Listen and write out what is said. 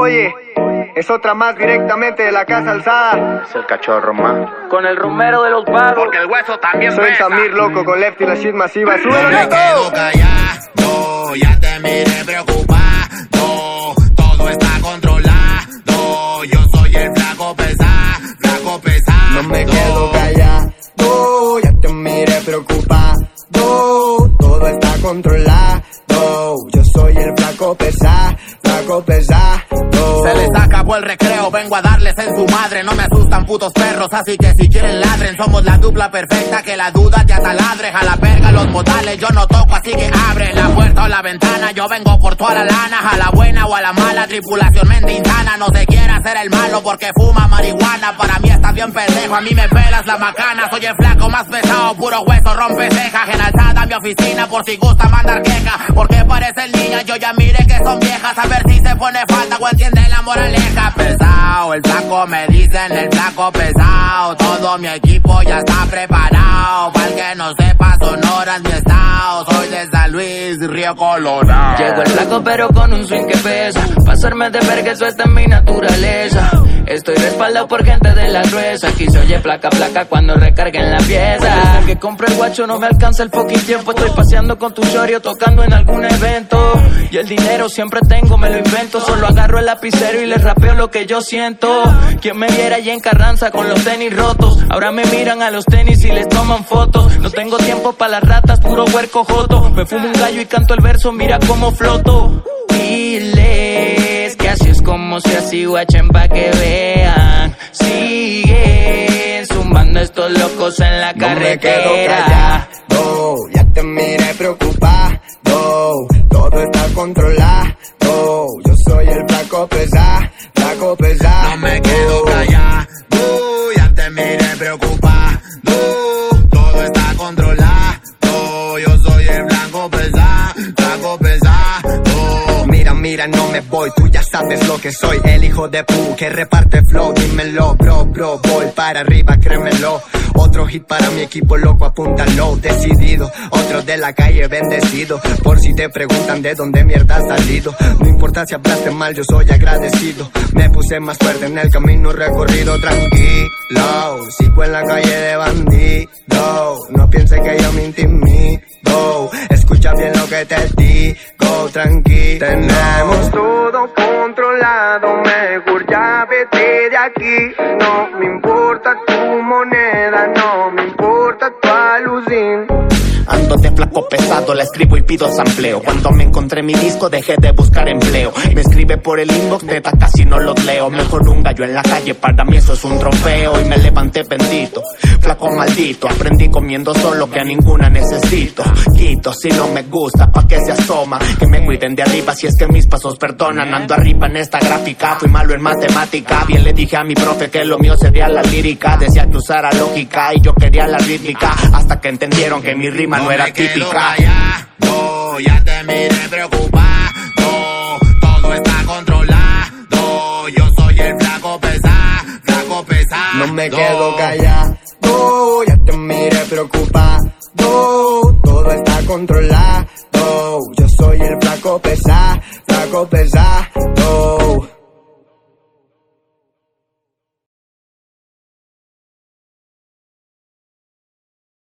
Oye, es otra más directamente de la casa alzada. Es el cachorro más. Con el rumero de los vagos. Porque el hueso también Soy pesa. Samir loco con Lefty la shit masiva. No ¡Súbelo, me quedo callado, ya te miré preocupado. Todo está controlado. Yo soy el flaco pesado, flaco pesado. No me quedo callado, ya te miré preocupado. Todo está controlado. Yo soy el flaco pesado, flaco pesado. Se les acabó el recreo, vengo a darles en su madre. No me asustan putos perros, así que si quieren ladren. Somos la dupla perfecta que la duda te ataladre. A la verga los modales, yo no toco, así que abre la puerta o la ventana. Yo vengo por toda la lana, a la buena o a la mala. Tripulación mente no se quiere hacer el malo porque fuma marihuana. Para mí está bien pendejo, a mí me pelas la macana. Soy el flaco más pesado, puro hueso, rompe cejas. En alzada mi oficina por si gusta mandar queja. Porque parecen niñas, yo ya mire que son viejas. A ver si se pone falta o entiende la moraleja. Pesado, el flaco me dicen el flaco pesado. Todo mi equipo ya está preparado. Para el que no sepa, Sonora es mi estado. Soy de San Luis, Río Colorado. Llegó el flaco pero con un swing que pesa. Pasarme de verga, eso está en mi naturaleza. Estoy respaldado por gente de la gruesa. Aquí se oye placa placa cuando recarguen la pieza. Que compro el guacho no me alcanza el fucking tiempo. Estoy paseando con tu chorio tocando en algún evento. Y el dinero siempre tengo, me lo invento. Solo agarro el lapicero y les rapeo lo que yo siento. Quien me viera allí en Carranza con los tenis rotos. Ahora me miran a los tenis y les toman fotos. No tengo tiempo para las ratas, puro huerco joto. Me fumo un gallo y canto el verso, mira cómo floto. Diles que así es como se así guachen pa' que vean. Siguen sumando estos locos en la No me quedo controlado. Yo soy el flaco pesado, flaco pesado. No me quedo callado, ya te miré preocupado. Todo está controlado. Yo soy el blanco pesado, blanco pesado. Mira, mira, no me voy, tú ya sabes lo que soy, el hijo de pu que reparte flow, dímelo, bro, bro, voy para arriba, créemelo. Otro hit para mi equipo loco, apúntalo, decidido. Otro de la calle, bendecido. Por si te preguntan de dónde mierda has salido. No importa si hablaste mal, yo soy agradecido. Me puse más fuerte en el camino recorrido, tranquilo. Sigo en la calle de bandido. No piense que yo me intimido. Escucha bien lo que te digo, tranquilo. Tenemos todo controlado, mejor ya vete de aquí. No me flaco pesado, la escribo y pido sampleo. Cuando me encontré mi disco dejé de buscar empleo. Me escribe por el inbox, neta casi no los leo. Mejor un gallo en la calle, para mí eso es un trofeo. Y me levanté bendito, flaco maldito. Aprendí comiendo solo que a ninguna necesito. Si no me gusta, pa' que se asoma. Que me cuiden de arriba si es que mis pasos perdonan. Ando arriba en esta gráfica, fui malo en matemática. Bien le dije a mi profe que lo mío sería la lírica. Decía que usara lógica y yo quería la rítmica. Hasta que entendieron que mi rima no era me quedo típica. callado, ya te miré preocupado. Todo está controlado. Yo soy el flaco pesado, flaco pesado. No me quedo callado, ya te miré preocupado. Todo está controlado. Yo soy el flaco pesado,